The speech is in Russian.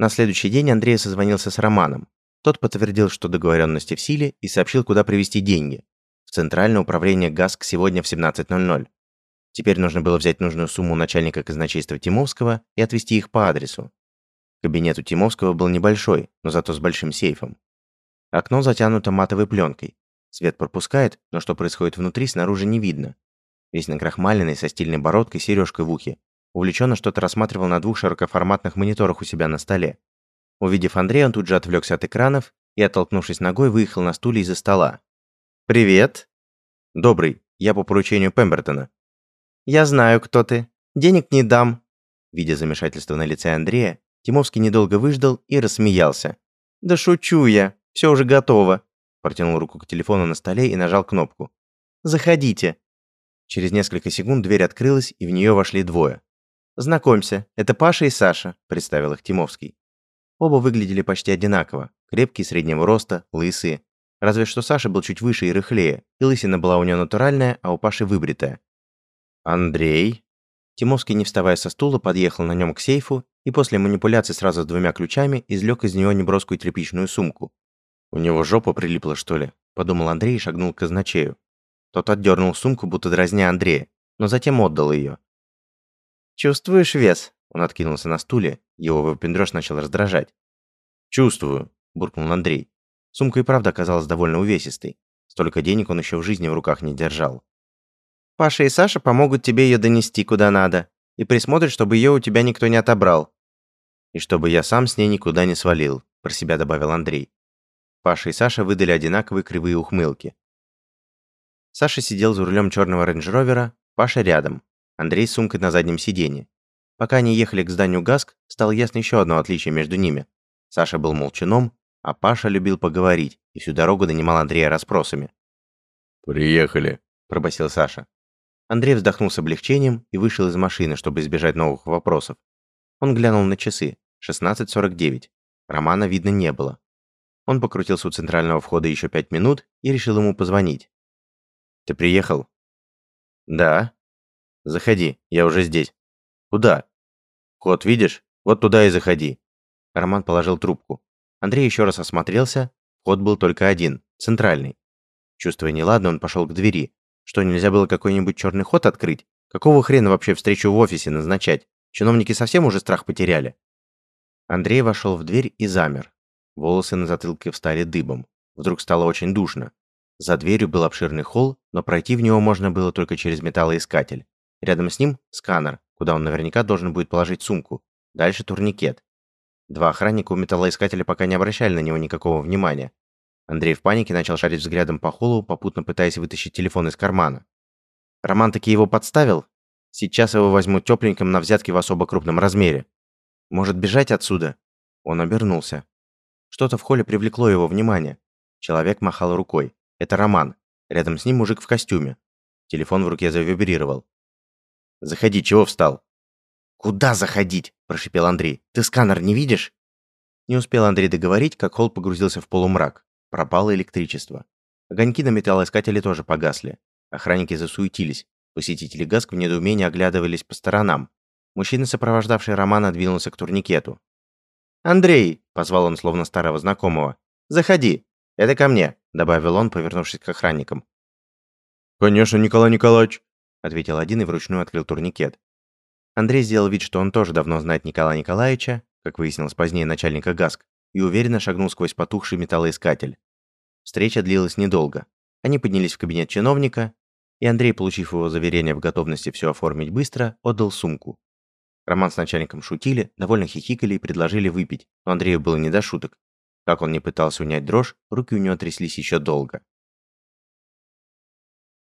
На следующий день Андрей созвонился с Романом. Тот подтвердил, что договоренности в силе и сообщил, куда привезти деньги. В Центральное управление ГАСК сегодня в 17.00. Теперь нужно было взять нужную сумму начальника казначейства Тимовского и отвезти их по адресу. Кабинет у Тимовского был небольшой, но зато с большим сейфом. Окно затянуто матовой пленкой. Свет пропускает, но что происходит внутри, снаружи не видно. Весь накрахмаленный, со стильной бородкой, сережкой в ухе. Увлеченно что-то рассматривал на двух широкоформатных мониторах у себя на столе. Увидев Андрея, он тут же отвлекся от экранов и, оттолкнувшись ногой, выехал на стуле из-за стола. «Привет!» «Добрый, я по поручению Пембертона». «Я знаю, кто ты. Денег не дам». Видя замешательство на лице Андрея, Тимовский недолго выждал и рассмеялся. «Да шучу я. Все уже готово». Протянул руку к телефону на столе и нажал кнопку. «Заходите». Через несколько секунд дверь открылась, и в нее вошли двое. «Знакомься, это Паша и Саша», – представил их Тимовский. Оба выглядели почти одинаково. Крепкие, среднего роста, лысые. Разве что Саша был чуть выше и рыхлее, и лысина была у него натуральная, а у Паши выбритая. «Андрей?» Тимовский, не вставая со стула, подъехал на нем к сейфу и после манипуляции сразу с двумя ключами извлек из него неброскую тряпичную сумку. «У него жопа прилипла, что ли?» – подумал Андрей и шагнул к казначею. Тот отдернул сумку, будто дразня Андрея, но затем отдал ее. «Чувствуешь вес?» Он откинулся на стуле, его выпендрёж начал раздражать. «Чувствую», – буркнул Андрей. Сумка и правда оказалась довольно увесистой. Столько денег он еще в жизни в руках не держал. «Паша и Саша помогут тебе ее донести куда надо и присмотрят, чтобы ее у тебя никто не отобрал». «И чтобы я сам с ней никуда не свалил», – про себя добавил Андрей. Паша и Саша выдали одинаковые кривые ухмылки. Саша сидел за рулем черного рейндж-ровера, Паша рядом, Андрей с сумкой на заднем сиденье. Пока они ехали к зданию ГАСК, стало ясно еще одно отличие между ними. Саша был молчаном, а Паша любил поговорить и всю дорогу донимал Андрея расспросами. «Приехали», – пробасил Саша. Андрей вздохнул с облегчением и вышел из машины, чтобы избежать новых вопросов. Он глянул на часы. 16.49. Романа видно не было. Он покрутился у центрального входа еще пять минут и решил ему позвонить. «Ты приехал?» «Да». «Заходи, я уже здесь». «Куда?» «Код видишь? Вот туда и заходи». Роман положил трубку. Андрей еще раз осмотрелся. Вход был только один, центральный. Чувствуя неладно, он пошел к двери. Что, нельзя было какой-нибудь черный ход открыть? Какого хрена вообще встречу в офисе назначать? Чиновники совсем уже страх потеряли. Андрей вошел в дверь и замер. Волосы на затылке встали дыбом. Вдруг стало очень душно. За дверью был обширный холл, но пройти в него можно было только через металлоискатель. Рядом с ним сканер, куда он наверняка должен будет положить сумку. Дальше турникет. Два охранника у металлоискателя пока не обращали на него никакого внимания. Андрей в панике начал шарить взглядом по холлу, попутно пытаясь вытащить телефон из кармана. Роман таки его подставил? Сейчас его возьмут тепленьким на взятки в особо крупном размере. Может бежать отсюда? Он обернулся. Что-то в холле привлекло его внимание. Человек махал рукой. Это Роман. Рядом с ним мужик в костюме. Телефон в руке завибрировал. «Заходи, чего встал?» «Куда заходить?» – прошипел Андрей. «Ты сканер не видишь?» Не успел Андрей договорить, как холл погрузился в полумрак. Пропало электричество. Огоньки на металлоискателе тоже погасли. Охранники засуетились. Посетители ГАСК в недоумении оглядывались по сторонам. Мужчина, сопровождавший Романа, двинулся к турникету. «Андрей!» – позвал он словно старого знакомого. «Заходи! Это ко мне!» – добавил он, повернувшись к охранникам. «Конечно, Николай Николаевич!» – ответил один и вручную открыл турникет. Андрей сделал вид, что он тоже давно знает Николая Николаевича, как выяснилось позднее начальника ГАСК, и уверенно шагнул сквозь потухший металлоискатель. Встреча длилась недолго. Они поднялись в кабинет чиновника, и Андрей, получив его заверение в готовности все оформить быстро, отдал сумку. Роман с начальником шутили, довольно хихикали и предложили выпить, но Андрею было не до шуток. Как он не пытался унять дрожь, руки у него тряслись еще долго.